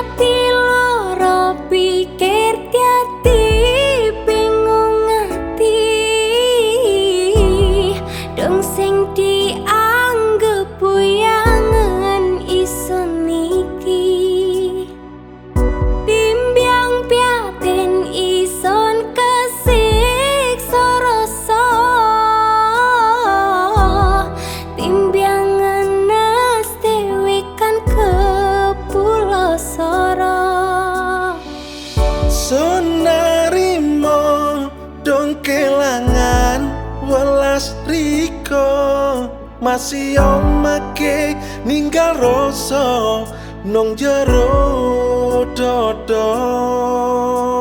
hati welas riko. Masih omake ninggal rasa nong jero dodol